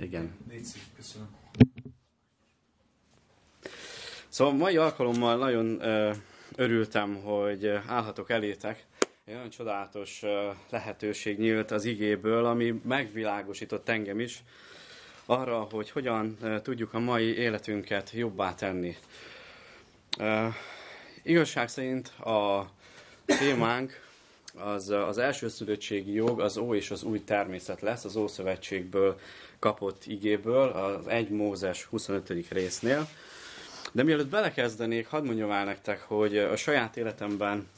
Igen. Szíves, köszönöm. Szóval mai alkalommal nagyon ö, örültem, hogy állhatok elétek. Egy nagyon csodálatos ö, lehetőség nyílt az igéből, ami megvilágosított engem is arra, hogy hogyan ö, tudjuk a mai életünket jobbá tenni. Ö, igazság szerint a témánk az, az első szülöttségi jog az Ó és az új természet lesz, az Ószövetségből kapott igéből, az 1 Mózes 25. résznél. De mielőtt belekezdenék, hadd mondjam el nektek, hogy a saját életemben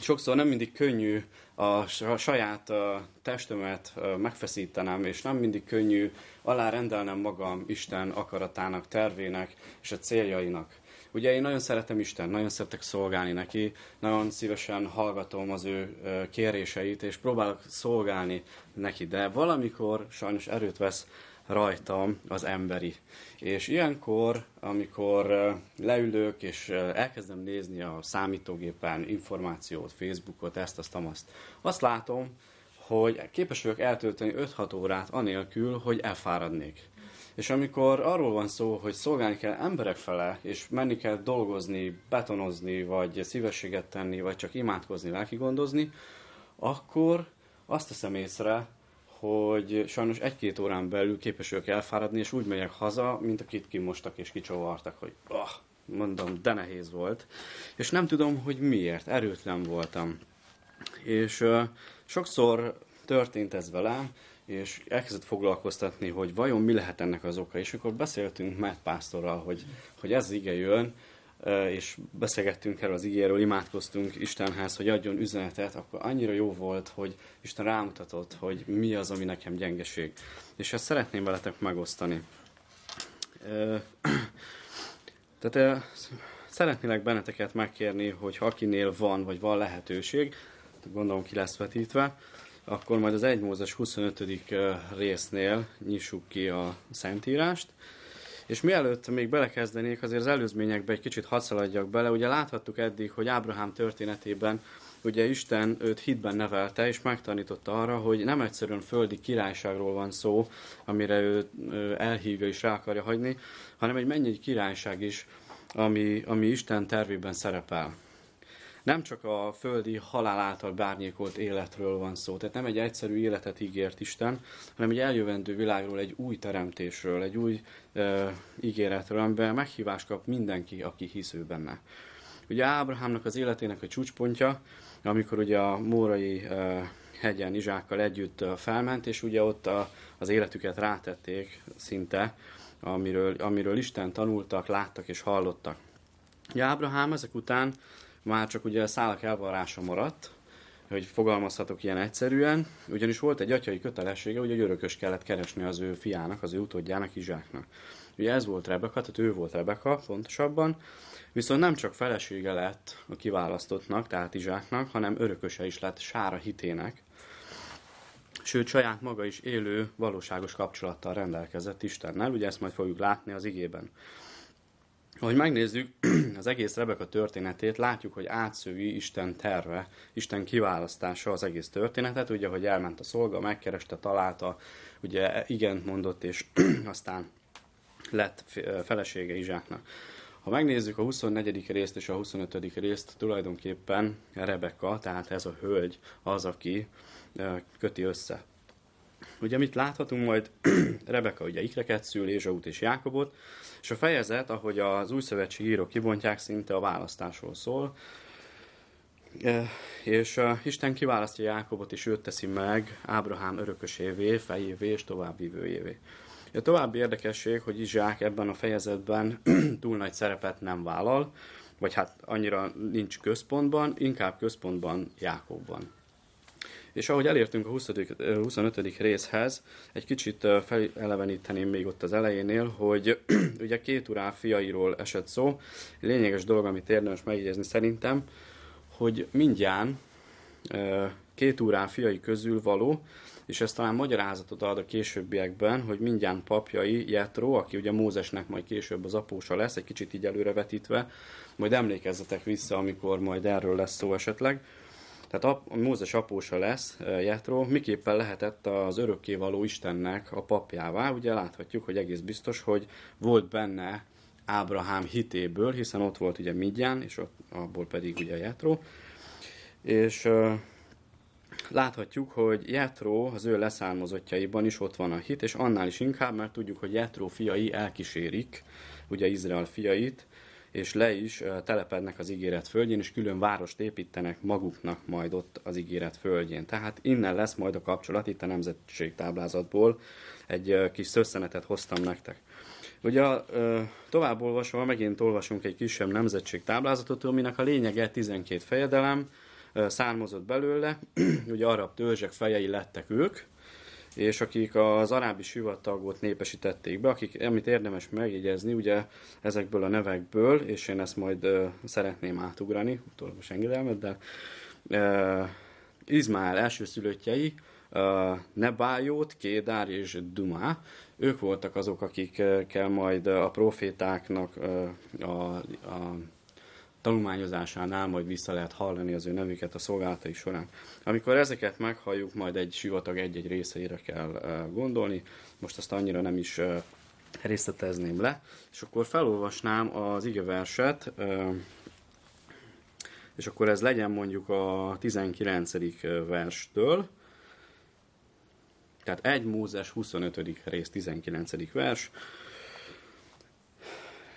sokszor nem mindig könnyű a saját testemet megfeszítenem, és nem mindig könnyű alárendelnem magam Isten akaratának, tervének és a céljainak. Ugye én nagyon szeretem Isten, nagyon szeretek szolgálni neki, nagyon szívesen hallgatom az ő kéréseit, és próbálok szolgálni neki, de valamikor sajnos erőt vesz rajtam az emberi. És ilyenkor, amikor leülök és elkezdem nézni a számítógépen információt, Facebookot, ezt, azt, azt, azt látom, hogy képes vagyok eltölteni 5-6 órát anélkül, hogy elfáradnék. És amikor arról van szó, hogy szolgálni kell emberek fele, és menni kell dolgozni, betonozni, vagy szívességet tenni, vagy csak imádkozni, lelki gondozni, akkor azt teszem észre, hogy sajnos egy-két órán belül képes vagyok elfáradni, és úgy megyek haza, mint akit kimostak és kicsovartak, hogy oh, mondom, de nehéz volt. És nem tudom, hogy miért, erőtlen voltam. És uh, sokszor történt ez velem, és elkezdett foglalkoztatni, hogy vajon mi lehet ennek az oka. És akkor beszéltünk Matt pásztorral, hogy, hogy ez ige jön, és beszélgettünk erről az igéről, imádkoztunk Istenhez, hogy adjon üzenetet, akkor annyira jó volt, hogy Isten rámutatott, hogy mi az, ami nekem gyengeség. És ezt szeretném veletek megosztani. Tehát szeretnélek benneteket megkérni, hogy akinél van, vagy van lehetőség, gondolom ki lesz vetítve, akkor majd az 1 Mózes 25. résznél nyissuk ki a Szentírást. És mielőtt még belekezdenék, azért az előzményekbe egy kicsit hadszaladjak bele. Ugye láthattuk eddig, hogy Ábrahám történetében ugye Isten őt hitben nevelte, és megtanította arra, hogy nem egyszerűen földi királyságról van szó, amire ő elhívja és rá akarja hagyni, hanem egy mennyi királyság is, ami, ami Isten tervében szerepel nem csak a földi halál által bárnyékolt életről van szó. Tehát nem egy egyszerű életet ígért Isten, hanem egy eljövendő világról, egy új teremtésről, egy új e, ígéretről, amiben meghívást kap mindenki, aki hisző benne. Ugye Ábrahámnak az életének a csúcspontja, amikor ugye a Mórai e, hegyen Izsákkal együtt felment, és ugye ott a, az életüket rátették szinte, amiről, amiről Isten tanultak, láttak és hallottak. Ugye Ábrahám ezek után már csak ugye a szálak elvarrása maradt, hogy fogalmazhatok ilyen egyszerűen, ugyanis volt egy atyai kötelessége, hogy egy örökös kellett keresni az ő fiának, az ő utódjának, Izsáknak. Ugye ez volt Rebeka, tehát ő volt Rebeka pontosabban, viszont nem csak felesége lett a kiválasztottnak, tehát Izsáknak, hanem örököse is lett Sára hitének, sőt saját maga is élő, valóságos kapcsolattal rendelkezett Istennel, ugye ezt majd fogjuk látni az igében. Ahogy megnézzük az egész Rebeka történetét, látjuk, hogy átszövi Isten terve, Isten kiválasztása az egész történetet, ugye, hogy elment a szolga, megkereste, találta, ugye igent mondott, és aztán lett felesége Izsáknak. Ha megnézzük a 24. részt és a 25. részt, tulajdonképpen Rebeka, tehát ez a hölgy az, aki köti össze. Ugye mit láthatunk majd? Rebeka ugye ikreket szül, Ézsaut és Jákobot, és a fejezet, ahogy az új szövetség írók kibontják, szinte a választásról szól. E, és Isten kiválasztja Jákobot, és őt teszi meg Ábrahám örökösévé, fejévé és továbbvívőjévé. A további érdekesség, hogy Izsák ebben a fejezetben túl nagy szerepet nem vállal, vagy hát annyira nincs központban, inkább központban Jákobban. És ahogy elértünk a 20. 25. részhez, egy kicsit feleleveníteném még ott az elejénél, hogy ugye két urá fiairól esett szó. Lényeges dolog, amit érdemes megjegyezni szerintem, hogy mindjárt két urá fiai közül való, és ez talán magyarázatot ad a későbbiekben, hogy mindjárt papjai, Jetro, aki ugye Mózesnek majd később az apósa lesz, egy kicsit így előrevetítve, majd emlékezzetek vissza, amikor majd erről lesz szó esetleg, Tehát a Mózes apósa lesz Jetro, miképpen lehetett az örökkévaló Istennek a papjává. Ugye láthatjuk, hogy egész biztos, hogy volt benne Ábrahám hitéből, hiszen ott volt ugye Midján, és ott, abból pedig ugye Jetro. És uh, láthatjuk, hogy Jetro az ő leszármazottjaiban is ott van a hit, és annál is inkább, mert tudjuk, hogy Jetro fiai elkísérik, ugye Izrael fiait, és le is telepednek az ígéret földjén, és külön várost építenek maguknak majd ott az ígéret földjén. Tehát innen lesz majd a kapcsolat, itt a nemzetségtáblázatból egy kis szösszenetet hoztam nektek. Ugye tovább olvasva, megint olvasunk egy kisebb nemzetségtáblázatot, aminek a lényege 12 fejedelem, származott belőle, ugye arab törzsek fejei lettek ők, és akik az arábi sivatagot népesítették be, akik, amit érdemes megjegyezni, ugye ezekből a nevekből, és én ezt majd uh, szeretném átugrani, utólagos engedelmet, de uh, Izmael elsőszülöttjei, uh, Nebájót, Kédár és Dumá, ők voltak azok, akikkel majd a profétáknak uh, a, a tanulmányozásánál majd vissza lehet hallani az ő nevüket a szolgálatai során. Amikor ezeket meghalljuk, majd egy sivatag egy-egy részeire kell gondolni, most azt annyira nem is részletezném le, és akkor felolvasnám az igeverset, és akkor ez legyen mondjuk a 19. verstől, tehát 1 Mózes 25. rész 19. vers.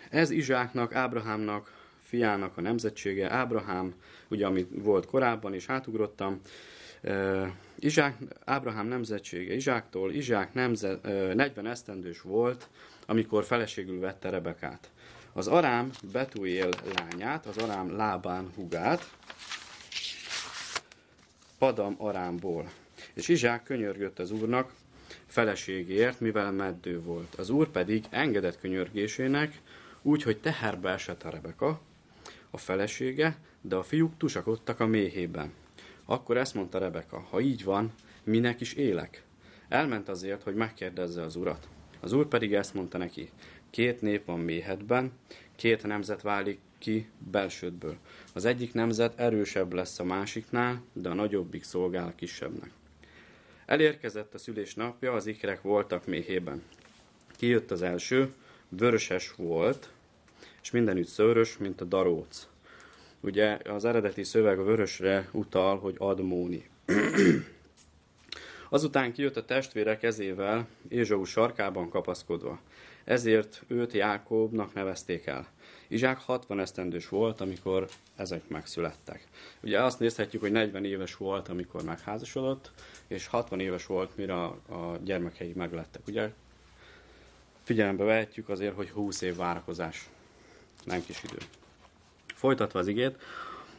Ez Izsáknak, Ábrahámnak, fiának a nemzetsége, Ábrahám, ugye amit volt korábban, és átugrottam, Izsák, Ábrahám nemzetsége Izsáktól, Izsák nemzet, 40 esztendős volt, amikor feleségül vette Rebekát. Az Arám Betuél lányát, az Arám Lábán hugát, Padam Arámból. És Izsák könyörgött az úrnak feleségért, mivel meddő volt. Az úr pedig engedett könyörgésének, úgy, hogy teherbe esett a Rebeka, a felesége, de a fiúk tusakodtak a méhében. Akkor ezt mondta Rebeka, ha így van, minek is élek? Elment azért, hogy megkérdezze az urat. Az úr pedig ezt mondta neki, két nép van méhedben, két nemzet válik ki belsődből. Az egyik nemzet erősebb lesz a másiknál, de a nagyobbik szolgál a kisebbnek. Elérkezett a szülés napja, az ikrek voltak méhében. Kijött az első, vöröses volt, és mindenütt szőrös, mint a daróc. Ugye az eredeti szöveg a vörösre utal, hogy admóni. Azután kijött a testvére kezével, Ézsau sarkában kapaszkodva. Ezért őt Jákobnak nevezték el. Izsák 60 esztendős volt, amikor ezek megszülettek. Ugye azt nézhetjük, hogy 40 éves volt, amikor megházasodott, és 60 éves volt, mire a, a gyermekei meglettek. Ugye figyelembe vehetjük azért, hogy 20 év várakozás nem kis idő. Folytatva az igét,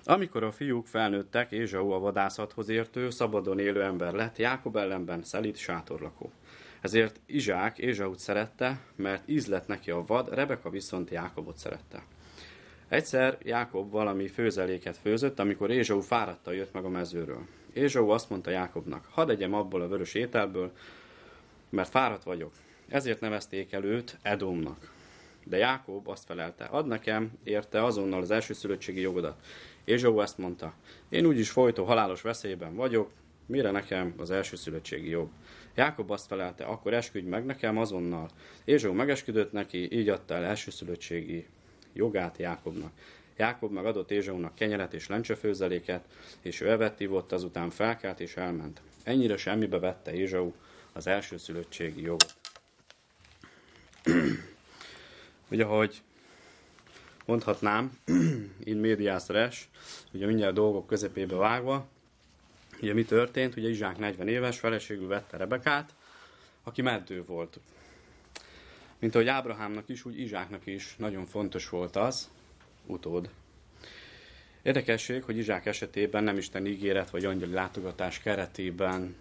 amikor a fiúk felnőttek, Ézsau a vadászathoz értő, szabadon élő ember lett, Jákob ellenben szelít sátorlakó. Ezért Izsák Ézsaut szerette, mert íz lett neki a vad, Rebeka viszont Jákobot szerette. Egyszer Jákob valami főzeléket főzött, amikor Ézsau fáradta jött meg a mezőről. Ézsau azt mondta Jákobnak, hadd egyem abból a vörös ételből, mert fáradt vagyok. Ezért nevezték el őt Edomnak. De Jákob azt felelte, ad nekem érte azonnal az elsőszülöttségi jogodat. Ézsau ezt mondta, én úgyis folytó halálos veszélyben vagyok, mire nekem az elsőszülöttségi jog? Jákob azt felelte, akkor esküdj meg nekem azonnal. Ézsau megesküdött neki, így adta el elsőszülöttségi jogát Jákobnak. Jákob meg adott Ézsaunak kenyeret és lencsefőzeléket, és ő evett, ivott, azután felkelt és elment. Ennyire semmibe vette Ézsau az elsőszülöttségi jogot. Ugye, ahogy mondhatnám, in medias res, ugye mindjárt dolgok közepébe vágva, ugye mi történt, ugye Izsák 40 éves, feleségül vette Rebekát, aki meddő volt. Mint ahogy Ábrahámnak is, úgy Izsáknak is nagyon fontos volt az, utód. Érdekesség, hogy Izsák esetében nem Isten ígéret vagy angyali látogatás keretében,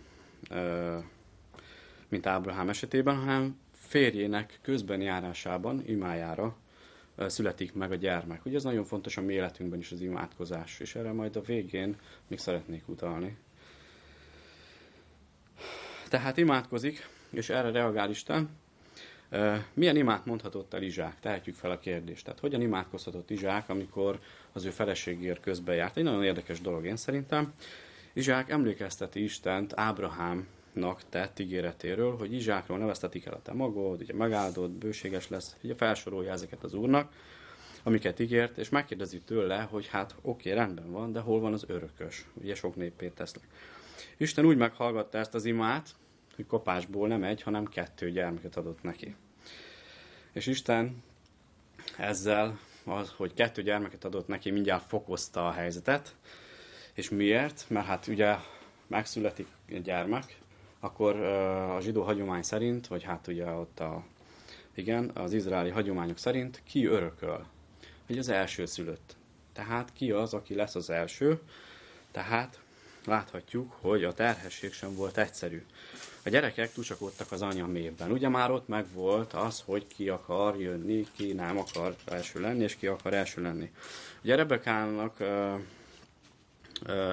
mint Ábrahám esetében, hanem férjének közben járásában, imájára születik meg a gyermek. Ugye ez nagyon fontos a mi életünkben is az imádkozás, és erre majd a végén még szeretnék utalni. Tehát imádkozik, és erre reagál Isten. Milyen imát mondhatott el Izsák? Tehetjük fel a kérdést. Tehát hogyan imádkozhatott Izsák, amikor az ő feleségért közben járt? Egy nagyon érdekes dolog én szerintem. Izsák emlékezteti Istent Ábrahámnak tett ígéretéről, hogy Izsákról neveztetik el a te magod, ugye megáldott, bőséges lesz, ugye felsorolja ezeket az úrnak, amiket ígért, és megkérdezi tőle, hogy hát oké, okay, rendben van, de hol van az örökös? Ugye sok népét tesznek. Isten úgy meghallgatta ezt az imát, hogy kopásból nem egy, hanem kettő gyermeket adott neki. És Isten ezzel, az, hogy kettő gyermeket adott neki, mindjárt fokozta a helyzetet. És miért? Mert hát ugye megszületik egy gyermek, akkor a zsidó hagyomány szerint, vagy hát ugye ott a, igen, az izraeli hagyományok szerint ki örököl? Hogy az első szülött. Tehát ki az, aki lesz az első? Tehát láthatjuk, hogy a terhesség sem volt egyszerű. A gyerekek tusakodtak az anya mélyben. Ugye már ott meg volt az, hogy ki akar jönni, ki nem akar első lenni, és ki akar első lenni. Ugye Rebekának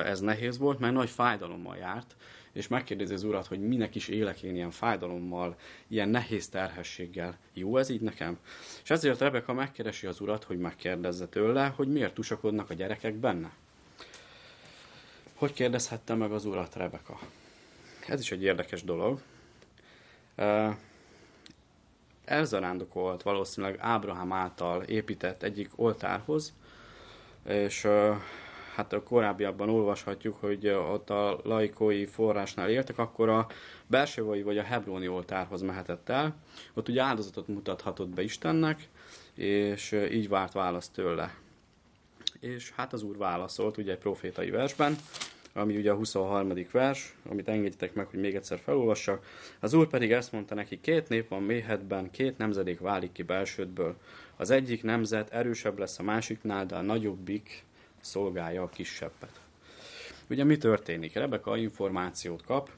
ez nehéz volt, mert nagy fájdalommal járt, és megkérdezi az urat, hogy minek is élek én ilyen fájdalommal, ilyen nehéz terhességgel. Jó ez így nekem? És ezért Rebeka megkeresi az urat, hogy megkérdezze tőle, hogy miért tusakodnak a gyerekek benne. Hogy kérdezhette meg az urat Rebeka? Ez is egy érdekes dolog. Elzarándokolt valószínűleg Ábrahám által épített egyik oltárhoz, és hát a korábbiakban olvashatjuk, hogy ott a laikói forrásnál éltek, akkor a Bersevai vagy a Hebroni oltárhoz mehetett el. Ott ugye áldozatot mutathatott be Istennek, és így várt választ tőle. És hát az úr válaszolt ugye egy profétai versben, ami ugye a 23. vers, amit engedjetek meg, hogy még egyszer felolvassak. Az úr pedig ezt mondta neki, két nép van méhetben, két nemzedék válik ki belsődből. Az egyik nemzet erősebb lesz a másiknál, de a nagyobbik szolgálja a kisebbet. Ugye mi történik? Rebeka információt kap,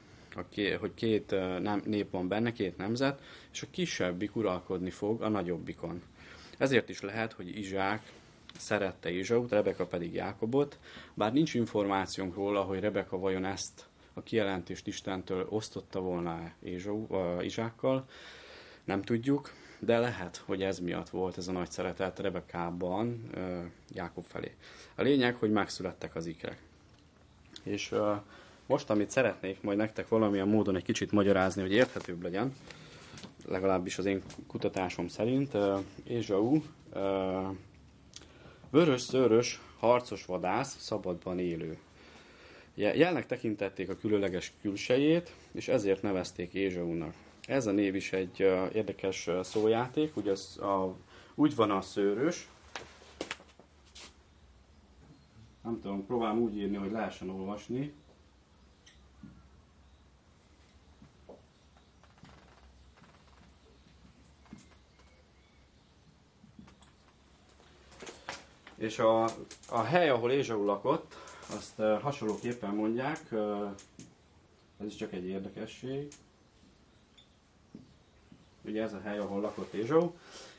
hogy két nép van benne, két nemzet, és a kisebbik uralkodni fog a nagyobbikon. Ezért is lehet, hogy Izsák szerette Ézsaut, Rebeka pedig Jákobot, bár nincs információnk róla, hogy Rebeka vajon ezt a kijelentést Istentől osztotta volna Ézsau, Izsákkal, nem tudjuk, de lehet, hogy ez miatt volt ez a nagy szeretet Rebekában Jákob felé. A lényeg, hogy megszülettek az ikrek. És most, amit szeretnék majd nektek valamilyen módon egy kicsit magyarázni, hogy érthetőbb legyen, legalábbis az én kutatásom szerint, Ézsau vörös-szőrös, harcos vadász, szabadban élő. Jelnek tekintették a különleges külsejét, és ezért nevezték Ézsaúnak. Ez a név is egy érdekes szójáték, ugye az, a, úgy van a szőrös, nem tudom, próbálom úgy írni, hogy lehessen olvasni. És a, a hely, ahol Ézsau lakott, azt hasonlóképpen mondják, ez is csak egy érdekesség, ugye ez a hely, ahol lakott Ézsau.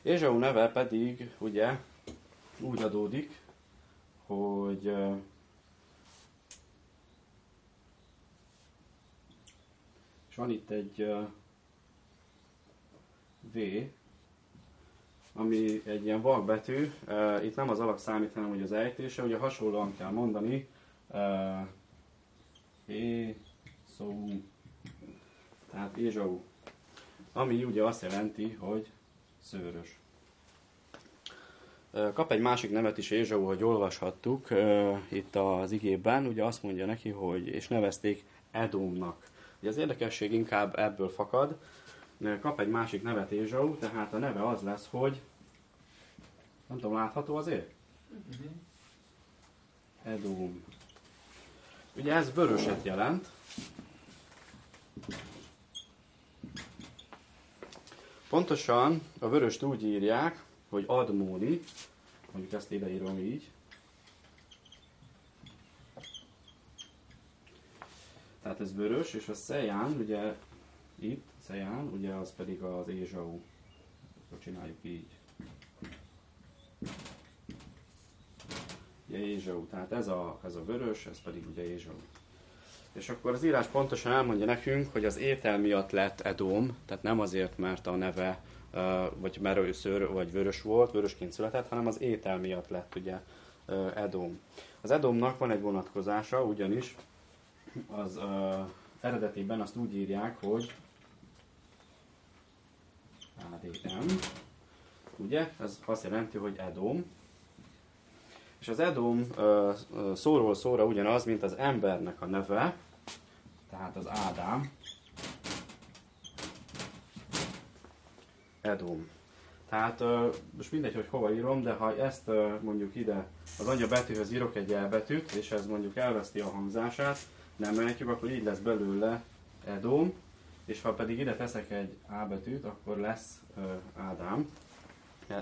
Ézsau neve pedig ugye úgy adódik, hogy és van itt egy V, ami egy ilyen vakbetű, itt nem az alak számít, hanem hogy az ejtése, ugye hasonlóan kell mondani, é, szó, tehát Ézsau ami ugye azt jelenti, hogy szőrös. Kap egy másik nevet is Ézsau, hogy olvashattuk itt az igében, ugye azt mondja neki, hogy és nevezték Edomnak. Ugye az érdekesség inkább ebből fakad. Kap egy másik nevet Ézsau, tehát a neve az lesz, hogy nem tudom, látható azért? Edom. Ugye ez vöröset jelent, Pontosan a vöröst úgy írják, hogy admóni, mondjuk ezt ideírom így. Tehát ez vörös, és a szeján, ugye itt, szeján, ugye az pedig az ézsau. Akkor csináljuk így. Ugye ézsau, tehát ez a, ez a vörös, ez pedig ugye ézsau. És akkor az írás pontosan elmondja nekünk, hogy az étel miatt lett Edom, tehát nem azért, mert a neve vagy mert szőr, vagy vörös volt, vörösként született, hanem az étel miatt lett ugye Edom. Az Edomnak van egy vonatkozása, ugyanis az uh, eredetiben azt úgy írják, hogy ADM, ugye? Ez azt jelenti, hogy Edom. És az Edom uh, szóról szóra ugyanaz, mint az embernek a neve, tehát az Ádám. Edom. Tehát most mindegy, hogy hova írom, de ha ezt mondjuk ide az anya betűhöz írok egy elbetűt, és ez mondjuk elveszti a hangzását, nem emeltjük, akkor így lesz belőle Edom, és ha pedig ide teszek egy A betűt, akkor lesz Ádám.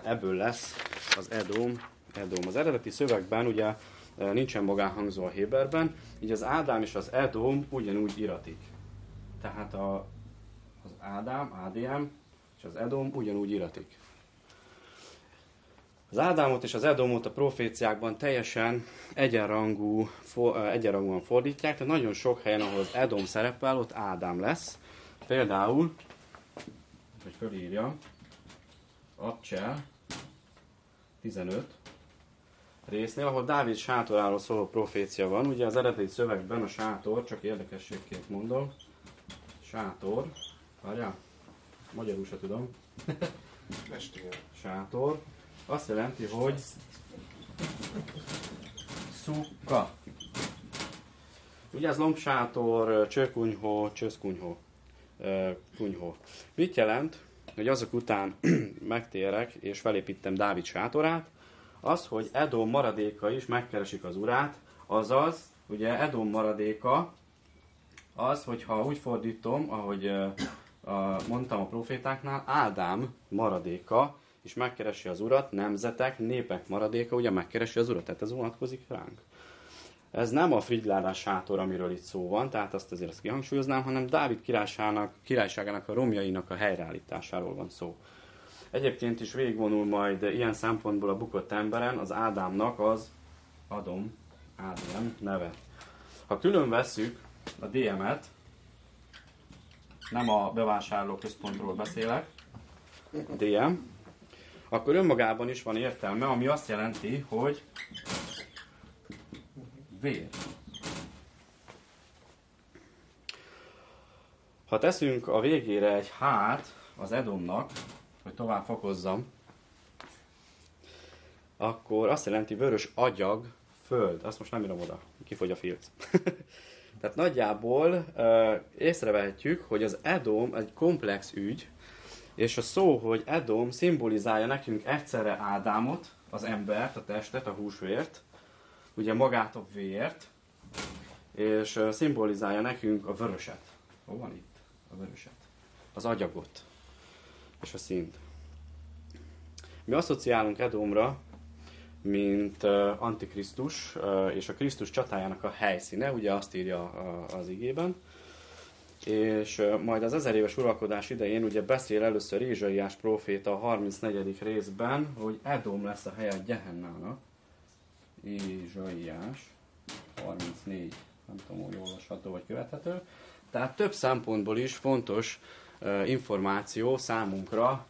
Ebből lesz az Edom, Edom. Az eredeti szövegben ugye nincsen magánhangzó a Héberben, így az Ádám és az Edom ugyanúgy iratik. Tehát a, az Ádám, ADM, és az Edom ugyanúgy iratik. Az Ádámot és az Edomot a proféciákban teljesen egyenrangú, for, egyenrangúan fordítják, tehát nagyon sok helyen, ahol az Edom szerepel, ott Ádám lesz. Például, hogy fölírja, Abcsel 15 résznél, ahol Dávid sátoráról szóló profécia van. Ugye az eredeti szövegben a sátor, csak érdekességként mondom, sátor, várjál, magyarul se tudom. sátor, azt jelenti, hogy szuka. Ugye ez lombsátor, csőkunyhó, csőszkunyhó. Kunyhó. Mit jelent, hogy azok után megtérek és felépítem Dávid sátorát, az, hogy Edom maradéka is megkeresik az urát, azaz, ugye Edom maradéka az, hogyha úgy fordítom, ahogy mondtam a profétáknál, Ádám maradéka és megkeresi az urat, nemzetek, népek maradéka, ugye megkeresi az urat, tehát ez vonatkozik ránk. Ez nem a frigyládás sátor, amiről itt szó van, tehát azt azért azt kihangsúlyoznám, hanem Dávid királyságának, királyságának a romjainak a helyreállításáról van szó. Egyébként is végigvonul majd ilyen szempontból a bukott emberen az Ádámnak az Adom, Ádám neve. Ha külön vesszük a DM-et, nem a bevásárló központról beszélek, DM, akkor önmagában is van értelme, ami azt jelenti, hogy vér. Ha teszünk a végére egy hát az Edomnak, tovább fokozzam, akkor azt jelenti vörös agyag, föld. Azt most nem írom oda, kifogy a filc. Tehát nagyjából uh, észrevehetjük, hogy az Edom egy komplex ügy, és a szó, hogy Edom szimbolizálja nekünk egyszerre Ádámot, az embert, a testet, a húsvért, ugye magát a vért, és szimbolizálja nekünk a vöröset. Hol van itt? A vöröset. Az agyagot. És a színt. Mi asszociálunk Edomra, mint Antikrisztus és a Krisztus csatájának a helyszíne, ugye azt írja az igében és majd az ezer éves uralkodás idején ugye beszél először Ézsaiás próféta a 34. részben, hogy Edom lesz a helye a Gehennának. Ézsaiás 34, nem tudom, hogy olvasható vagy követhető. Tehát több szempontból is fontos uh, információ számunkra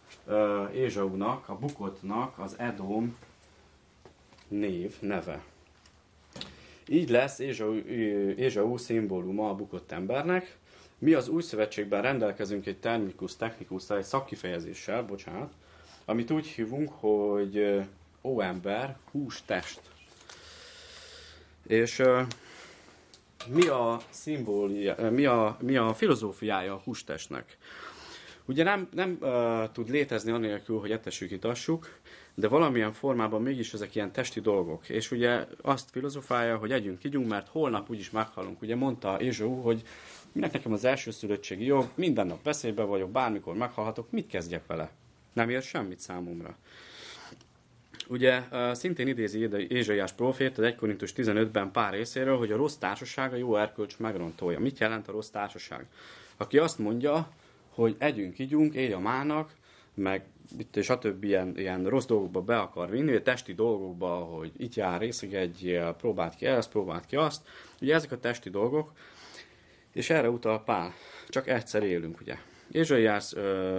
Ézsaunak, a bukottnak az Edom név, neve. Így lesz Ézsau, Ézsau szimbóluma a bukott embernek, mi az új szövetségben rendelkezünk egy termikus technikus, egy szakkifejezéssel, bocsánat, amit úgy hívunk, hogy ó ember, hús test. És mi a szimbólia, mi a, mi a filozófiája a hústestnek? Ugye nem, nem uh, tud létezni anélkül, hogy etessük, itassuk, de valamilyen formában mégis ezek ilyen testi dolgok. És ugye azt filozofálja, hogy együnk, igyunk, mert holnap úgyis meghalunk. Ugye mondta Ézsó, hogy Minek nekem az első szülöttségi jog, minden nap veszélybe vagyok, bármikor meghalhatok, mit kezdjek vele? Nem ér semmit számomra. Ugye szintén idézi Ézsaiás profét az 1 Korintus 15-ben pár részéről, hogy a rossz társaság a jó erkölcs megrontolja. Mit jelent a rossz társaság? Aki azt mondja, hogy együnk, igyunk, élj a mának, meg itt többi ilyen, ilyen rossz dolgokba be akar vinni, a testi dolgokba, hogy itt jár, részegedjél, próbáld ki ezt, próbáld ki azt. Ugye ezek a testi dolgok, és erre utal Pál. Csak egyszer élünk, ugye? Ézsaiás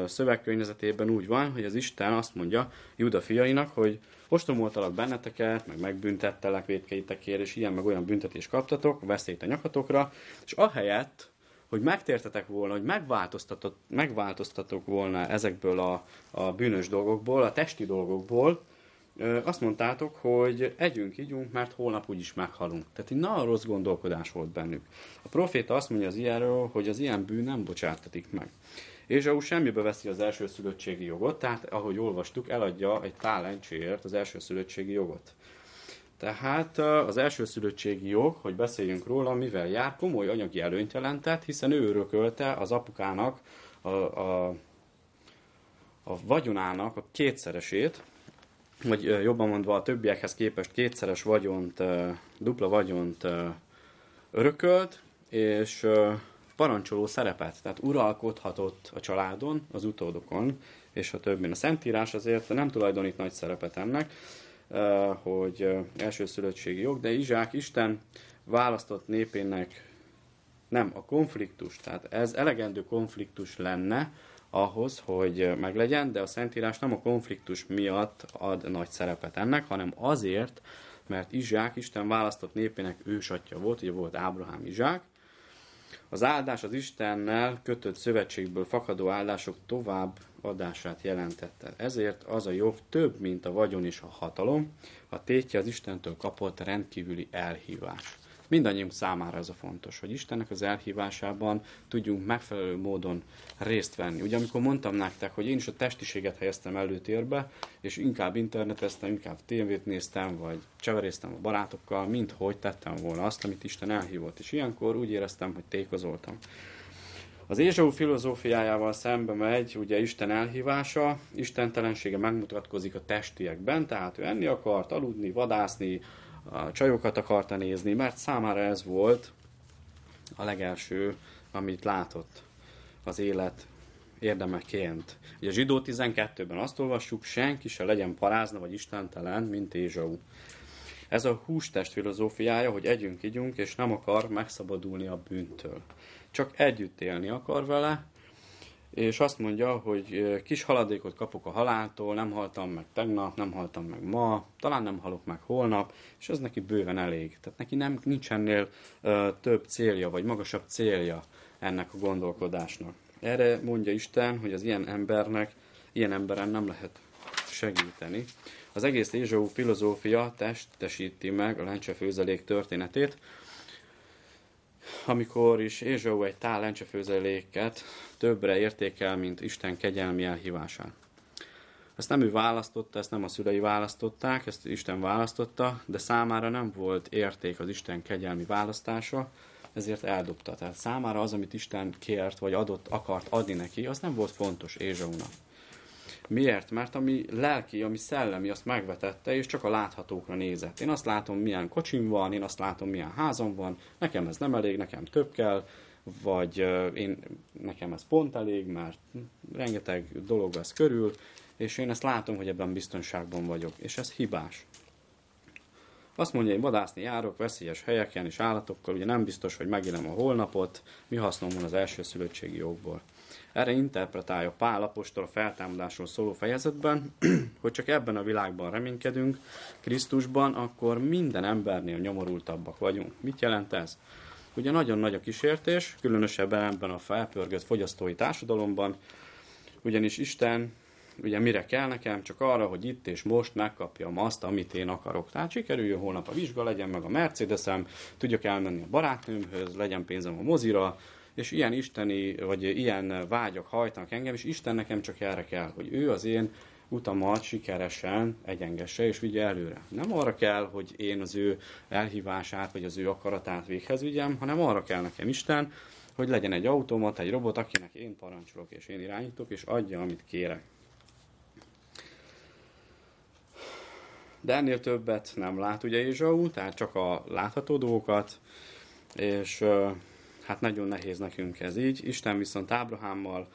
szövegkörnyezetében úgy van, hogy az Isten azt mondja Juda fiainak, hogy ostromoltalak benneteket, meg megbüntettelek védkeitekért, és ilyen meg olyan büntetést kaptatok, veszélyt a nyakatokra, és ahelyett, hogy megtértetek volna, hogy megváltoztatok, volna ezekből a, a bűnös dolgokból, a testi dolgokból, azt mondtátok, hogy együnk, ígyunk, mert holnap úgyis meghalunk. Tehát egy nagyon rossz gondolkodás volt bennük. A proféta azt mondja az ilyenről, hogy az ilyen bűn nem bocsátatik meg. Ézsau semmibe veszi az első szülöttségi jogot, tehát ahogy olvastuk, eladja egy tálencséért az első szülöttségi jogot. Tehát az első szülöttségi jog, hogy beszéljünk róla, mivel jár, komoly anyagi előnyt jelentett, hiszen ő örökölte az apukának a, a, a vagyonának a kétszeresét, vagy jobban mondva a többiekhez képest kétszeres vagyont, dupla vagyont örökölt, és parancsoló szerepet, tehát uralkodhatott a családon, az utódokon, és a többin. A Szentírás azért nem tulajdonít nagy szerepet ennek, hogy elsőszülöttségi jog, de Izsák Isten választott népének nem a konfliktus, tehát ez elegendő konfliktus lenne, ahhoz, hogy meglegyen, de a Szentírás nem a konfliktus miatt ad nagy szerepet ennek, hanem azért, mert Izsák Isten választott népének ősatja volt, ugye volt Ábrahám Izsák. Az áldás az Istennel kötött szövetségből fakadó áldások tovább adását jelentette. Ezért az a jog több, mint a vagyon és a hatalom, a tétje az Istentől kapott rendkívüli elhívás mindannyiunk számára ez a fontos, hogy Istennek az elhívásában tudjunk megfelelő módon részt venni. Ugye amikor mondtam nektek, hogy én is a testiséget helyeztem előtérbe, és inkább interneteztem, inkább tévét néztem, vagy cseveréztem a barátokkal, mint hogy tettem volna azt, amit Isten elhívott. És ilyenkor úgy éreztem, hogy tékozoltam. Az Ézsau filozófiájával szembe megy ugye Isten elhívása, istentelensége megmutatkozik a testiekben, tehát ő enni akart, aludni, vadászni, a csajokat akarta nézni, mert számára ez volt a legelső, amit látott az élet érdemeként. Ugye a zsidó 12-ben azt olvassuk, senki se legyen parázna vagy istentelen, mint Ézsau. Ez a hústest filozófiája, hogy együnk, ígyunk, és nem akar megszabadulni a bűntől. Csak együtt élni akar vele, és azt mondja, hogy kis haladékot kapok a haláltól, nem haltam meg tegnap, nem haltam meg ma, talán nem halok meg holnap, és ez neki bőven elég. Tehát neki nem, nincs több célja, vagy magasabb célja ennek a gondolkodásnak. Erre mondja Isten, hogy az ilyen embernek, ilyen emberen nem lehet segíteni. Az egész Ézsau filozófia testesíti meg a lencsefőzelék történetét, amikor is Ézsau egy tál lencsefőzeléket többre értékel, mint Isten kegyelmi elhívását. Ezt nem ő választotta, ezt nem a szülei választották, ezt Isten választotta, de számára nem volt érték az Isten kegyelmi választása, ezért eldobta. Tehát számára az, amit Isten kért, vagy adott, akart adni neki, az nem volt fontos Ézsaunak. Miért? Mert ami lelki, ami szellemi, azt megvetette, és csak a láthatókra nézett. Én azt látom, milyen kocsim van, én azt látom, milyen házam van, nekem ez nem elég, nekem több kell, vagy én, nekem ez pont elég, mert rengeteg dolog vesz körül, és én ezt látom, hogy ebben biztonságban vagyok, és ez hibás. Azt mondja, hogy vadászni járok veszélyes helyeken és állatokkal, ugye nem biztos, hogy megélem a holnapot, mi hasznom van az első szülöttségi jogból. Erre interpretálja Pál apostol a feltámadásról szóló fejezetben, hogy csak ebben a világban reménykedünk, Krisztusban, akkor minden embernél nyomorultabbak vagyunk. Mit jelent ez? Ugye nagyon nagy a kísértés, különösebben ebben a felpörgött fogyasztói társadalomban, ugyanis Isten ugye mire kell nekem? Csak arra, hogy itt és most megkapjam azt, amit én akarok. Tehát sikerüljön holnap a vizsga, legyen meg a Mercedesem, tudjak elmenni a barátnőmhöz, legyen pénzem a mozira, és ilyen isteni, vagy ilyen vágyak hajtanak engem, és Isten nekem csak erre kell, hogy ő az én utamat sikeresen egyengesse és vigye előre. Nem arra kell, hogy én az ő elhívását, vagy az ő akaratát véghez vigyem, hanem arra kell nekem Isten, hogy legyen egy automat, egy robot, akinek én parancsolok és én irányítok, és adja, amit kérek. De ennél többet nem lát ugye Ézsau, tehát csak a látható dolgokat, és hát nagyon nehéz nekünk ez így. Isten viszont Ábrahámmal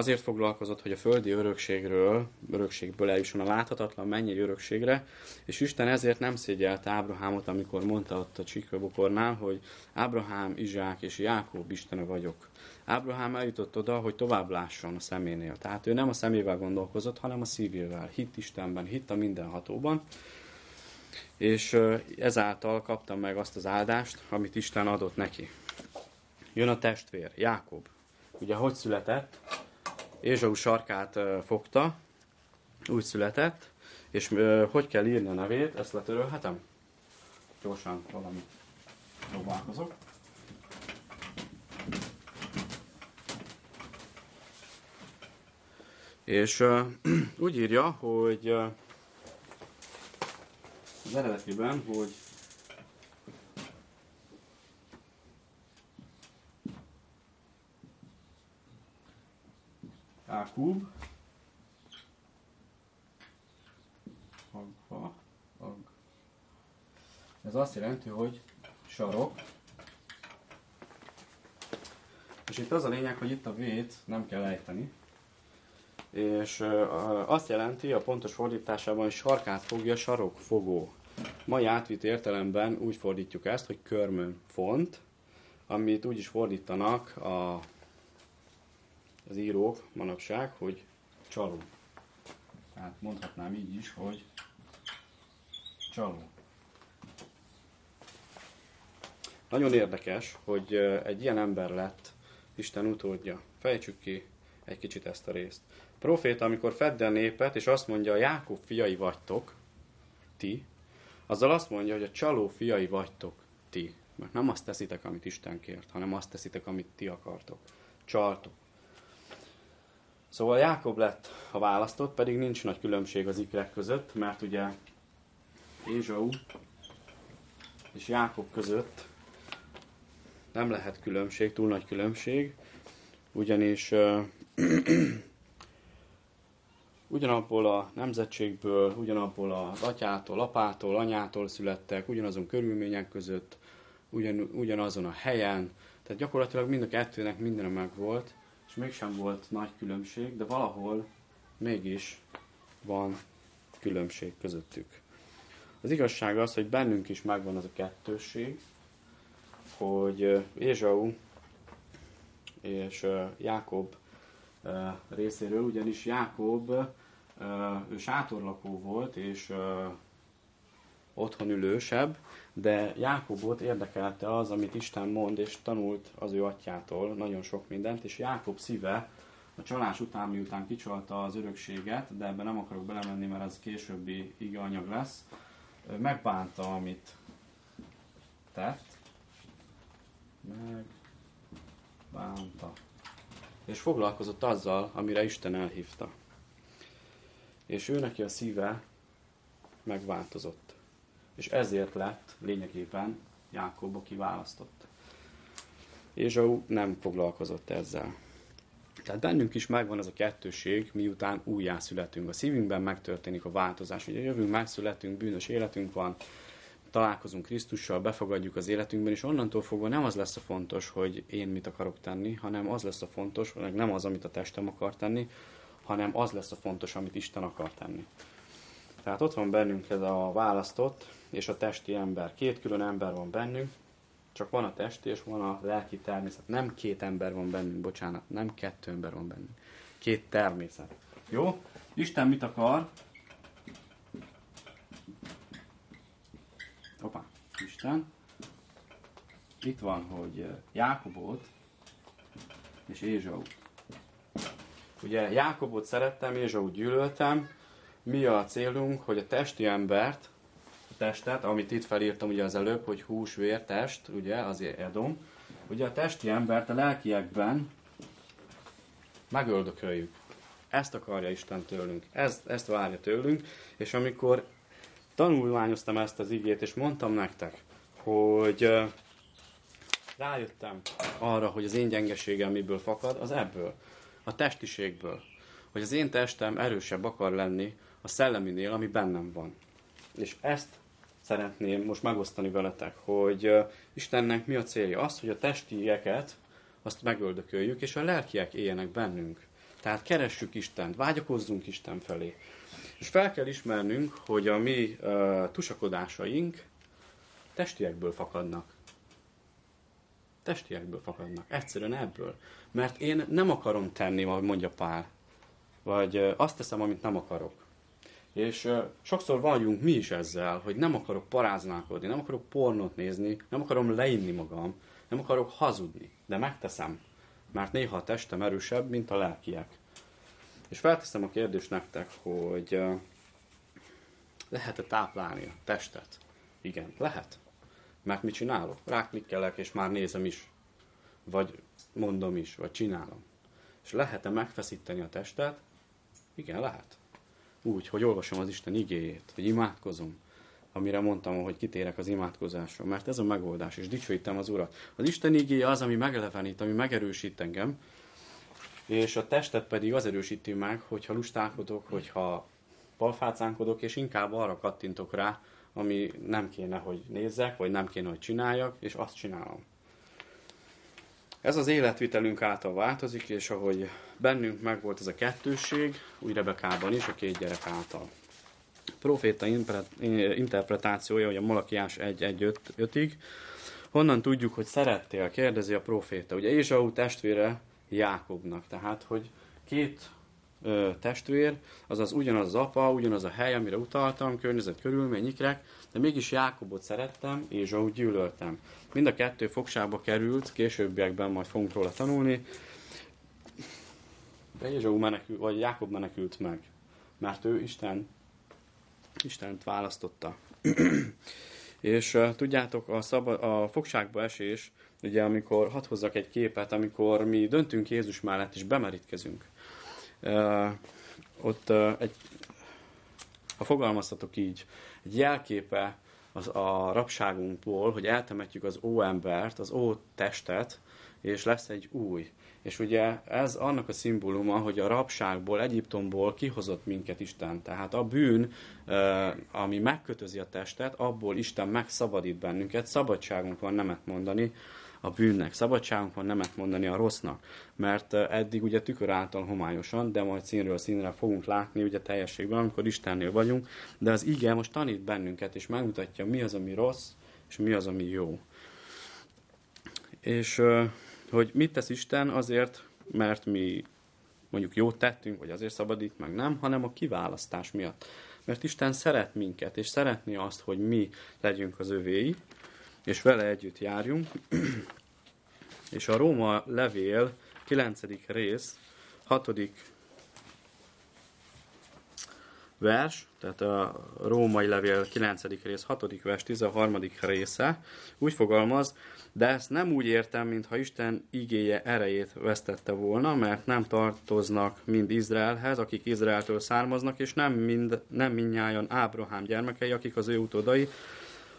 Azért foglalkozott, hogy a földi örökségről, örökségből eljusson a láthatatlan mennyei örökségre, és Isten ezért nem szégyelte Ábrahámot, amikor mondta ott a csíkőbokornál, hogy Ábrahám, Izsák és Jákob Istene vagyok. Ábrahám eljutott oda, hogy tovább lásson a szeménél. Tehát ő nem a szemével gondolkozott, hanem a szívével. Hitt Istenben, hitt a mindenhatóban, és ezáltal kaptam meg azt az áldást, amit Isten adott neki. Jön a testvér, Jákob. Ugye hogy született? Ézsau sarkát fogta, úgy született, és hogy kell írni a nevét, ezt letörölhetem? Gyorsan valami próbálkozok. És úgy írja, hogy uh, az eredetiben, hogy Jákub, agva, ag. Ez azt jelenti, hogy sarok. És itt az a lényeg, hogy itt a V-t nem kell ejteni. És azt jelenti a pontos fordításában, hogy sarkát fogja sarokfogó. Mai átvitt értelemben úgy fordítjuk ezt, hogy körmön font, amit úgy is fordítanak a az írók manapság, hogy csaló. Tehát mondhatnám így is, hogy csaló. Nagyon érdekes, hogy egy ilyen ember lett Isten utódja. Fejtsük ki egy kicsit ezt a részt. A proféta, amikor fedde a népet, és azt mondja, Jákob fiai vagytok, ti, azzal azt mondja, hogy a csaló fiai vagytok, ti. Mert nem azt teszitek, amit Isten kért, hanem azt teszitek, amit ti akartok. Csaltok. Szóval Jákob lett a választott, pedig nincs nagy különbség az ikrek között, mert ugye Ézsau és Jákob között nem lehet különbség, túl nagy különbség, ugyanis uh, ugyanabból a nemzetségből, ugyanabból az atyától, apától, anyától születtek, ugyanazon körülmények között, ugyan, ugyanazon a helyen, tehát gyakorlatilag mind a kettőnek minden meg volt, és mégsem volt nagy különbség, de valahol mégis van különbség közöttük. Az igazság az, hogy bennünk is megvan az a kettősség, hogy Ézsau és Jákob részéről, ugyanis Jákob ő sátorlakó volt, és otthon ülősebb, de Jákobot érdekelte az, amit Isten mond, és tanult az ő atyától nagyon sok mindent, és Jákob szíve a csalás után, miután kicsalta az örökséget, de ebben nem akarok belemenni, mert ez későbbi anyag lesz, megbánta, amit tett. Megbánta. És foglalkozott azzal, amire Isten elhívta. És ő neki a szíve megváltozott és ezért lett lényegében Jákob, aki választott. Ézsau nem foglalkozott ezzel. Tehát bennünk is megvan az a kettőség, miután újjászületünk. A szívünkben megtörténik a változás. Ugye jövünk, megszületünk, bűnös életünk van, találkozunk Krisztussal, befogadjuk az életünkben, és onnantól fogva nem az lesz a fontos, hogy én mit akarok tenni, hanem az lesz a fontos, hogy nem az, amit a testem akar tenni, hanem az lesz a fontos, amit Isten akar tenni. Tehát ott van bennünk ez a választott és a testi ember. Két külön ember van bennünk, csak van a testi és van a lelki természet. Nem két ember van bennünk, bocsánat, nem kettő ember van bennünk. Két természet. Jó? Isten mit akar? Opa, Isten. Itt van, hogy Jákobot és Ézsau. Ugye Jákobot szerettem, Ézsau gyűlöltem, mi a célunk, hogy a testi embert, testet, amit itt felírtam ugye az előbb, hogy hús, vér, test, ugye, az Edom, ugye a testi embert a lelkiekben megöldököljük. Ezt akarja Isten tőlünk, ezt, ezt várja tőlünk, és amikor tanulmányoztam ezt az igét, és mondtam nektek, hogy rájöttem arra, hogy az én gyengeségem miből fakad, az ebből, a testiségből. Hogy az én testem erősebb akar lenni a szelleminél, ami bennem van. És ezt szeretném most megosztani veletek, hogy Istennek mi a célja? Az, hogy a testieket azt megöldököljük, és a lelkiek éljenek bennünk. Tehát keressük Istent, vágyakozzunk Isten felé. És fel kell ismernünk, hogy a mi uh, tusakodásaink testiekből fakadnak. Testiekből fakadnak. Egyszerűen ebből. Mert én nem akarom tenni, ahogy mondja Pál. Vagy azt teszem, amit nem akarok. És sokszor vagyunk mi is ezzel, hogy nem akarok paráználkodni, nem akarok pornót nézni, nem akarom leinni magam, nem akarok hazudni, de megteszem, mert néha a testem erősebb, mint a lelkiek. És felteszem a kérdést nektek, hogy lehet-e táplálni a testet? Igen, lehet. Mert mit csinálok? Ráklikkelek, és már nézem is. Vagy mondom is, vagy csinálom. És lehet-e megfeszíteni a testet? Igen, lehet. Úgy, hogy olvasom az Isten igéjét, hogy imádkozom, amire mondtam, hogy kitérek az imádkozásra, mert ez a megoldás, és dicsőítem az Urat. Az Isten igéje az, ami megelevenít, ami megerősít engem, és a testet pedig az erősíti meg, hogyha lustálkodok, hogyha palfácánkodok, és inkább arra kattintok rá, ami nem kéne, hogy nézzek, vagy nem kéne, hogy csináljak, és azt csinálom. Ez az életvitelünk által változik, és ahogy bennünk megvolt ez a kettősség, úgy Rebekában is, a két gyerek által. A proféta interpretációja, hogy a Malakiás 1.1.5-ig, honnan tudjuk, hogy szerettél, kérdezi a proféta. Ugye Ézsau testvére Jákobnak, tehát, hogy két ö, testvér, azaz ugyanaz az apa, ugyanaz a hely, amire utaltam, környezet, körülmény, ikrek, de mégis Jákobot szerettem, és ahogy gyűlöltem. Mind a kettő fogságba került, későbbiekben majd fogunk róla tanulni, de Ézsau menekült, vagy Jákob menekült meg, mert ő Isten, Istent választotta. és tudjátok, a, szaba, a fogságba esés, ugye amikor, hadd hozzak egy képet, amikor mi döntünk Jézus mellett és bemerítkezünk. Ott uh, egy, ha fogalmazhatok így, egy jelképe az a rabságunkból, hogy eltemetjük az óembert, az ó testet, és lesz egy új. És ugye ez annak a szimbóluma, hogy a rabságból, Egyiptomból kihozott minket Isten. Tehát a bűn, ami megkötözi a testet, abból Isten megszabadít bennünket. Szabadságunk van nemet mondani a bűnnek. Szabadságunk van nemet mondani a rossznak, mert eddig ugye tükör által homályosan, de majd színről színre fogunk látni ugye teljességben, amikor Istennél vagyunk, de az ige most tanít bennünket, és megmutatja, mi az, ami rossz, és mi az, ami jó. És hogy mit tesz Isten azért, mert mi mondjuk jót tettünk, vagy azért szabadít meg, nem, hanem a kiválasztás miatt. Mert Isten szeret minket, és szeretné azt, hogy mi legyünk az övéi, és vele együtt járjunk. és a Róma levél 9. rész, 6. vers, tehát a római levél 9. rész 6. vers 13. része úgy fogalmaz, de ezt nem úgy értem, mintha Isten igéje erejét vesztette volna, mert nem tartoznak mind Izraelhez, akik Izraeltől származnak, és nem, mind, nem mindnyájan Ábrahám gyermekei, akik az ő utódai,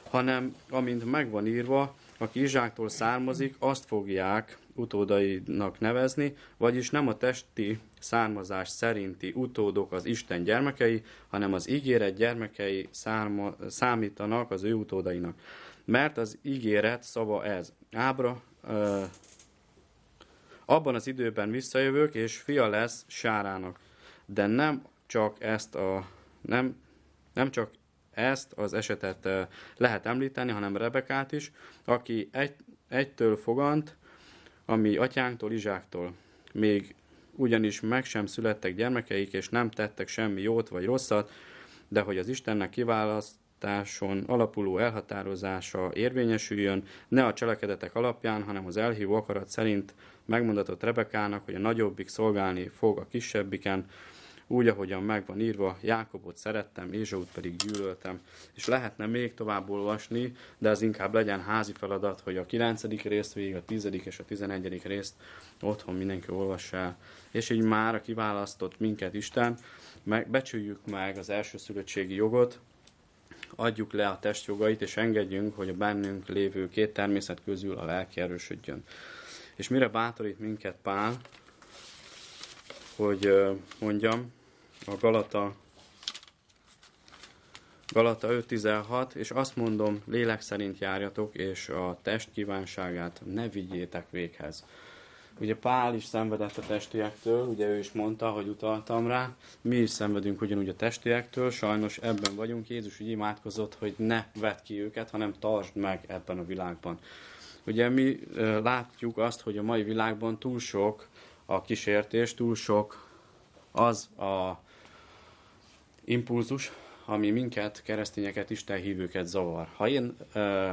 hanem amint megvan írva, aki Izsáktól származik, azt fogják utódainak nevezni, vagyis nem a testi származás szerinti utódok az Isten gyermekei, hanem az ígéret gyermekei szárma, számítanak az ő utódainak. Mert az ígéret szava ez. Ábra, ö, abban az időben visszajövök, és fia lesz Sárának. De nem csak ezt a nem, nem csak ezt az esetet lehet említeni, hanem Rebekát is, aki egy, egytől fogant, ami atyánktól, Izsáktól. Még ugyanis meg sem születtek gyermekeik, és nem tettek semmi jót vagy rosszat, de hogy az Istennek kiválasztáson alapuló elhatározása érvényesüljön, ne a cselekedetek alapján, hanem az elhívó akarat szerint megmondatott Rebekának, hogy a nagyobbik szolgálni fog a kisebbiken, úgy, ahogyan meg van írva, Jákobot szerettem, Ézsaut pedig gyűlöltem. És lehetne még tovább olvasni, de az inkább legyen házi feladat, hogy a 9. részt végig, a 10. és a 11. részt otthon mindenki olvassa el. És így már kiválasztott minket Isten, meg, becsüljük meg az elsőszülöttségi jogot, adjuk le a testjogait, és engedjünk, hogy a bennünk lévő két természet közül a lelki erősödjön. És mire bátorít minket Pál, hogy mondjam, a Galata Galata 5.16, és azt mondom, lélek szerint járjatok, és a test kívánságát ne vigyétek véghez. Ugye Pál is szenvedett a testiektől, ugye ő is mondta, hogy utaltam rá, mi is szenvedünk ugyanúgy a testiektől, sajnos ebben vagyunk. Jézus úgy imádkozott, hogy ne vedd ki őket, hanem tartsd meg ebben a világban. Ugye mi látjuk azt, hogy a mai világban túl sok a kísértés, túl sok az a impulzus, ami minket, keresztényeket, Isten hívőket zavar. Ha én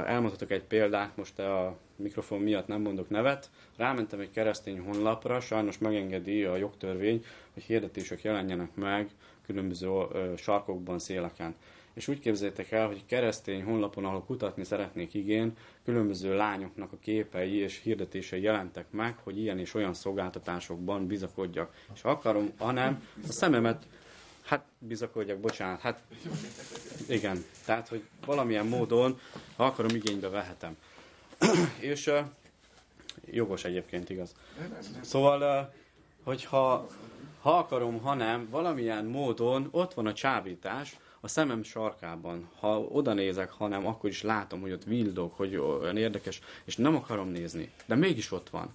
elmondhatok egy példát, most a mikrofon miatt nem mondok nevet, rámentem egy keresztény honlapra, sajnos megengedi a jogtörvény, hogy hirdetések jelenjenek meg különböző sarkokban, széleken. És úgy képzeljétek el, hogy keresztény honlapon, ahol kutatni szeretnék igén, különböző lányoknak a képei és hirdetései jelentek meg, hogy ilyen és olyan szolgáltatásokban bizakodjak. És akarom, hanem a szememet Hát bizakodjak, bocsánat. Hát igen, tehát, hogy valamilyen módon, ha akarom, igénybe vehetem. és uh, jogos egyébként, igaz. Szóval, uh, hogyha ha akarom, ha nem, valamilyen módon ott van a csábítás a szemem sarkában. Ha oda nézek, ha nem, akkor is látom, hogy ott vildog, hogy olyan érdekes, és nem akarom nézni. De mégis ott van.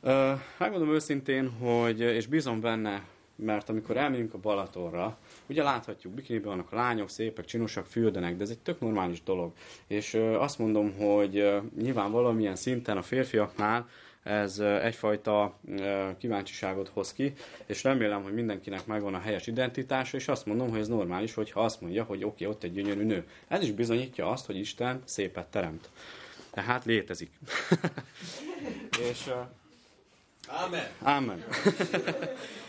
Uh, megmondom őszintén, hogy, és bízom benne, mert amikor elmegyünk a Balatonra, ugye láthatjuk, bikiniben vannak a lányok, szépek, csinosak, fürdenek, de ez egy tök normális dolog. És azt mondom, hogy nyilván valamilyen szinten a férfiaknál ez egyfajta kíváncsiságot hoz ki, és remélem, hogy mindenkinek megvan a helyes identitása, és azt mondom, hogy ez normális, hogyha azt mondja, hogy oké, okay, ott egy gyönyörű nő. Ez is bizonyítja azt, hogy Isten szépet teremt. Tehát létezik. és, Amen. Amen.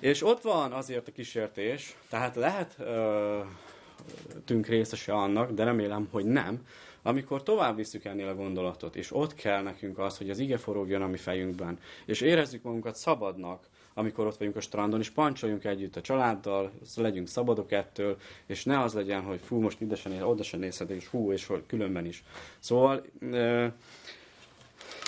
És ott van azért a kísértés, tehát lehet tünk részese annak, de remélem, hogy nem, amikor tovább visszük ennél a gondolatot, és ott kell nekünk az, hogy az ige forogjon a mi fejünkben, és érezzük magunkat szabadnak, amikor ott vagyunk a strandon, és pancsoljunk együtt a családdal, legyünk szabadok ettől, és ne az legyen, hogy fú, most ide se néz, oda se és fú, és különben is. Szóval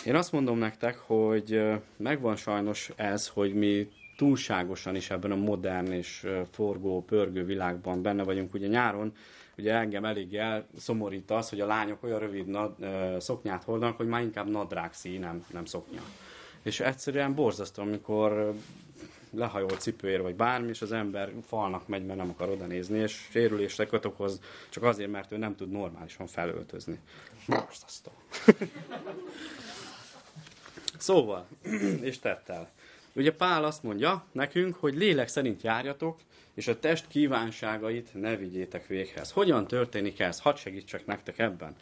én azt mondom nektek, hogy megvan sajnos ez, hogy mi túlságosan is ebben a modern és forgó, pörgő világban benne vagyunk. Ugye nyáron ugye engem elég el az, hogy a lányok olyan rövid nad, szoknyát hordanak, hogy már inkább nadrág szín, nem, nem szoknya. És egyszerűen borzasztó, amikor lehajol cipőért, vagy bármi, és az ember falnak megy, mert nem akar oda nézni, és sérüléseket okoz, csak azért, mert ő nem tud normálisan felöltözni. Borzasztó. szóval, és tettel. Ugye Pál azt mondja nekünk, hogy lélek szerint járjatok, és a test kívánságait ne vigyétek véghez. Hogyan történik ez? Hadd segítsek nektek ebben.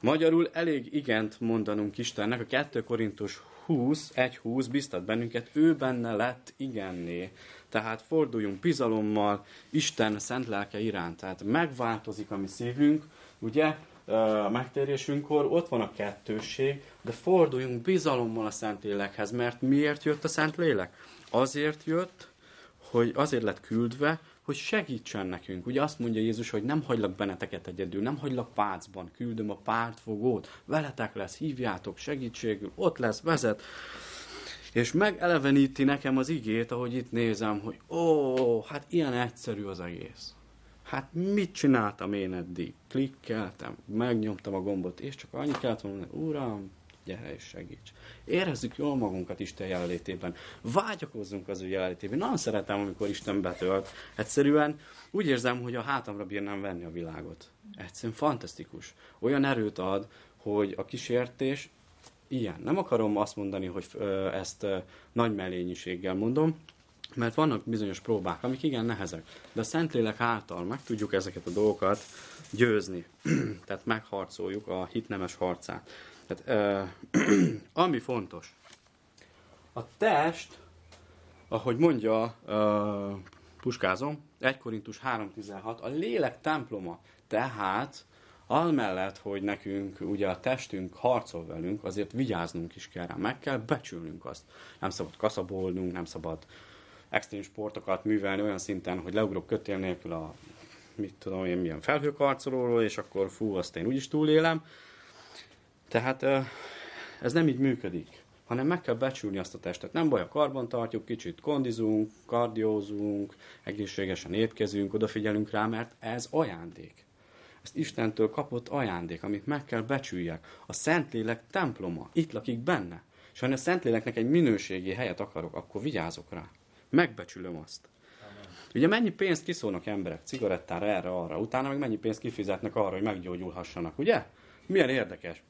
Magyarul elég igent mondanunk Istennek, a 2 Korintus 20, 1-20 biztat bennünket, ő benne lett igenné. Tehát forduljunk bizalommal Isten szent lelke iránt. Tehát megváltozik a mi szívünk, ugye, a megtérésünkkor ott van a kettősség, de forduljunk bizalommal a Szentlélekhez, mert miért jött a Szentlélek? Azért jött, hogy azért lett küldve, hogy segítsen nekünk. Ugye azt mondja Jézus, hogy nem hagylak benneteket egyedül, nem hagylak pácban, küldöm a pártfogót, veletek lesz, hívjátok segítségül, ott lesz, vezet. És megeleveníti nekem az igét, ahogy itt nézem, hogy ó, hát ilyen egyszerű az egész. Hát mit csináltam én eddig? Klikkeltem, megnyomtam a gombot, és csak annyit kellett mondani, Uram, gyere és segíts. Érezzük jól magunkat Isten jelenlétében. Vágyakozzunk az ő jelenlétében. Nagyon szeretem, amikor Isten betölt. Egyszerűen úgy érzem, hogy a hátamra bírnám venni a világot. Egyszerűen fantasztikus. Olyan erőt ad, hogy a kísértés ilyen. Nem akarom azt mondani, hogy ezt nagy mellényiséggel mondom, mert vannak bizonyos próbák, amik igen nehezek, de a Szentlélek által meg tudjuk ezeket a dolgokat győzni. Tehát megharcoljuk a hitnemes harcát. Tehát, uh, ami fontos, a test, ahogy mondja uh, Puskázom, 1 Korintus 3.16, a lélek temploma. Tehát amellett, hogy nekünk ugye a testünk harcol velünk, azért vigyáznunk is kell rá, meg kell becsülnünk azt. Nem szabad kaszabolnunk, nem szabad uh, extrém sportokat művelni olyan szinten, hogy leugrok kötél nélkül a mit tudom én, milyen felhőkarcolóról, és akkor fú, azt én úgyis túlélem. Tehát ez nem így működik, hanem meg kell becsülni azt a testet. Nem baj, a karban tartjuk, kicsit kondizunk, kardiózunk, egészségesen étkezünk, odafigyelünk rá, mert ez ajándék. Ezt Istentől kapott ajándék, amit meg kell becsüljek. A Szentlélek temploma, itt lakik benne. És ha én a Szentléleknek egy minőségi helyet akarok, akkor vigyázok rá. Megbecsülöm azt. Ugye mennyi pénzt kiszólnak emberek cigarettára, erre, arra, utána meg mennyi pénzt kifizetnek arra, hogy meggyógyulhassanak, ugye? Milyen érdekes.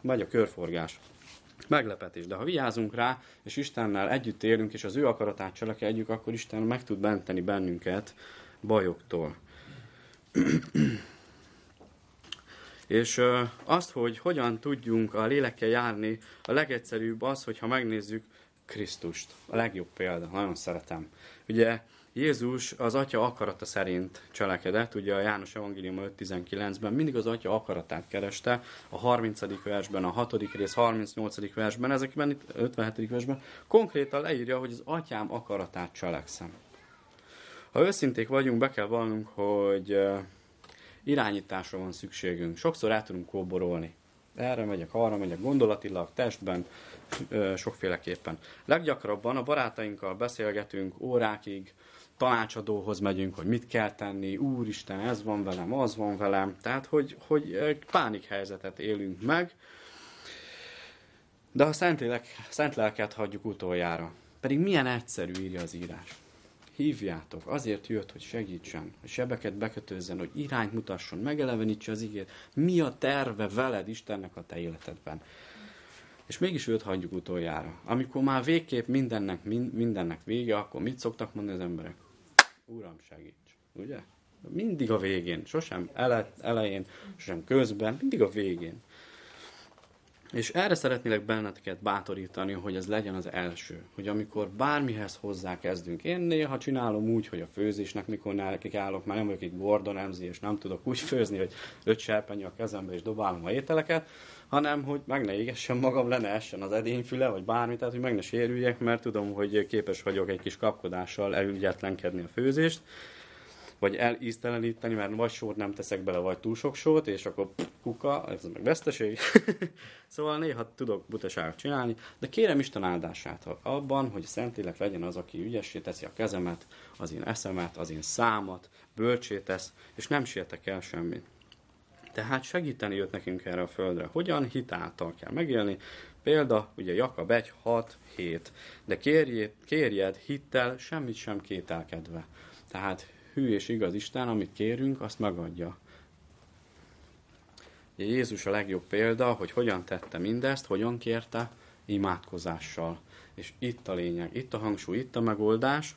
Megy a körforgás. Meglepetés. De ha vigyázunk rá, és Istennel együtt élünk, és az ő akaratát cselekedjük, akkor Isten meg tud benteni bennünket bajoktól. És azt, hogy hogyan tudjunk a lélekkel járni, a legegyszerűbb az, hogyha megnézzük Krisztust. A legjobb példa, nagyon szeretem. Ugye Jézus az atya akarata szerint cselekedett, ugye a János Evangélium 5.19-ben mindig az atya akaratát kereste, a 30. versben, a 6. rész 38. versben, ezekben itt 57. versben konkrétan leírja, hogy az atyám akaratát cselekszem. Ha őszinték vagyunk, be kell vallnunk, hogy irányításra van szükségünk. Sokszor át tudunk kóborolni. Erre megyek, arra megyek, gondolatilag, testben, sokféleképpen. Leggyakrabban a barátainkkal beszélgetünk órákig, tanácsadóhoz megyünk, hogy mit kell tenni, úristen, ez van velem, az van velem. Tehát, hogy, hogy pánik helyzetet élünk meg, de a Szentlélek, Szent Lelket hagyjuk utoljára. Pedig milyen egyszerű írja az írás hívjátok, azért jött, hogy segítsen, hogy sebeket bekötőzzen, hogy irányt mutasson, megelevenítse az igét. Mi a terve veled Istennek a te életedben? És mégis őt hagyjuk utoljára. Amikor már végképp mindennek, mindennek vége, akkor mit szoktak mondani az emberek? Uram, segíts. Ugye? Mindig a végén. Sosem ele, elején, sosem közben, mindig a végén. És erre szeretnélek benneteket bátorítani, hogy ez legyen az első. Hogy amikor bármihez hozzá kezdünk. Én néha csinálom úgy, hogy a főzésnek, mikor nekik állok, már nem vagyok egy Gordon Ramsay, és nem tudok úgy főzni, hogy öt serpenyő a kezembe, és dobálom a ételeket, hanem hogy meg ne égessem magam, le ne essen az edényfüle, vagy bármi, tehát hogy meg ne sérüljek, mert tudom, hogy képes vagyok egy kis kapkodással elügyetlenkedni a főzést vagy elízteleníteni, mert vagy sót nem teszek bele, vagy túl sok sót, és akkor kuka, ez meg veszteség. szóval néha tudok butaságot csinálni, de kérem Isten áldását abban, hogy Szentlélek legyen az, aki ügyessé teszi a kezemet, az én eszemet, az én számat, bölcsé tesz, és nem sietek el semmit. Tehát segíteni jött nekünk erre a földre. Hogyan hitáltal kell megélni? Példa, ugye Jakab 1, 6, 7. De kérjed, kérjed hittel, semmit sem kételkedve. Tehát hű és igaz Isten, amit kérünk, azt megadja. Jézus a legjobb példa, hogy hogyan tette mindezt, hogyan kérte, imádkozással. És itt a lényeg, itt a hangsúly, itt a megoldás.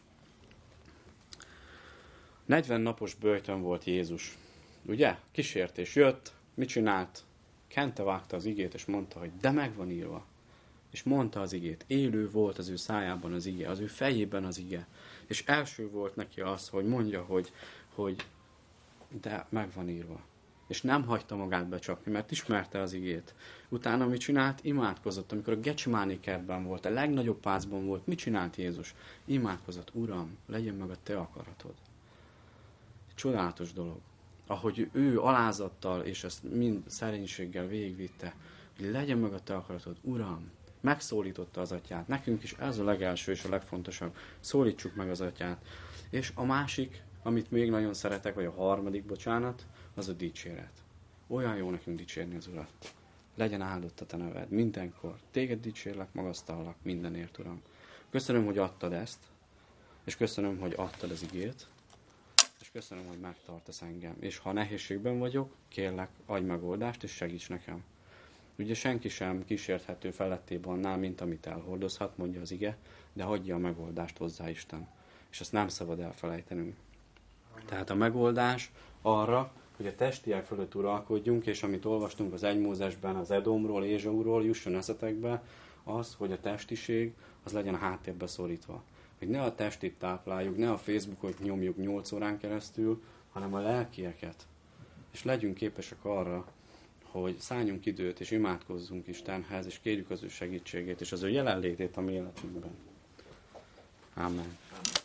40 napos börtön volt Jézus. Ugye? Kísértés jött, mit csinált? Kente vágta az igét, és mondta, hogy de meg van írva. És mondta az igét. Élő volt az ő szájában az ige, az ő fejében az ige. És első volt neki az, hogy mondja, hogy, hogy de meg van írva. És nem hagyta magát becsapni, mert ismerte az igét. Utána mit csinált? Imádkozott. Amikor a Gecsimáni kertben volt, a legnagyobb pázban volt, mit csinált Jézus? Imádkozott, Uram, legyen meg a te akaratod. Csodálatos dolog. Ahogy ő alázattal, és ezt mind szerénységgel végigvitte, hogy legyen meg a te akaratod, Uram, megszólította az atyát. Nekünk is ez a legelső és a legfontosabb. Szólítsuk meg az atyát. És a másik, amit még nagyon szeretek, vagy a harmadik, bocsánat, az a dicséret. Olyan jó nekünk dicsérni az Urat. Legyen áldott a te neved mindenkor. Téged dicsérlek, magasztallak mindenért, Uram. Köszönöm, hogy adtad ezt, és köszönöm, hogy adtad az igét, és köszönöm, hogy megtartasz engem. És ha nehézségben vagyok, kérlek, adj megoldást, és segíts nekem. Ugye senki sem kísérthető felettébb annál, mint amit elhordozhat, mondja az ige, de hagyja a megoldást hozzá Isten. És ezt nem szabad elfelejtenünk. Tehát a megoldás arra, hogy a testiek fölött uralkodjunk, és amit olvastunk az egymózesben, az Edomról, Ézsauról, jusson eszetekbe, az, hogy a testiség az legyen a háttérbe szorítva. Hogy ne a testit tápláljuk, ne a Facebookot nyomjuk 8 órán keresztül, hanem a lelkieket. És legyünk képesek arra, hogy szálljunk időt, és imádkozzunk Istenhez, és kérjük az ő segítségét, és az ő jelenlétét a mi életünkben. Amen. Amen.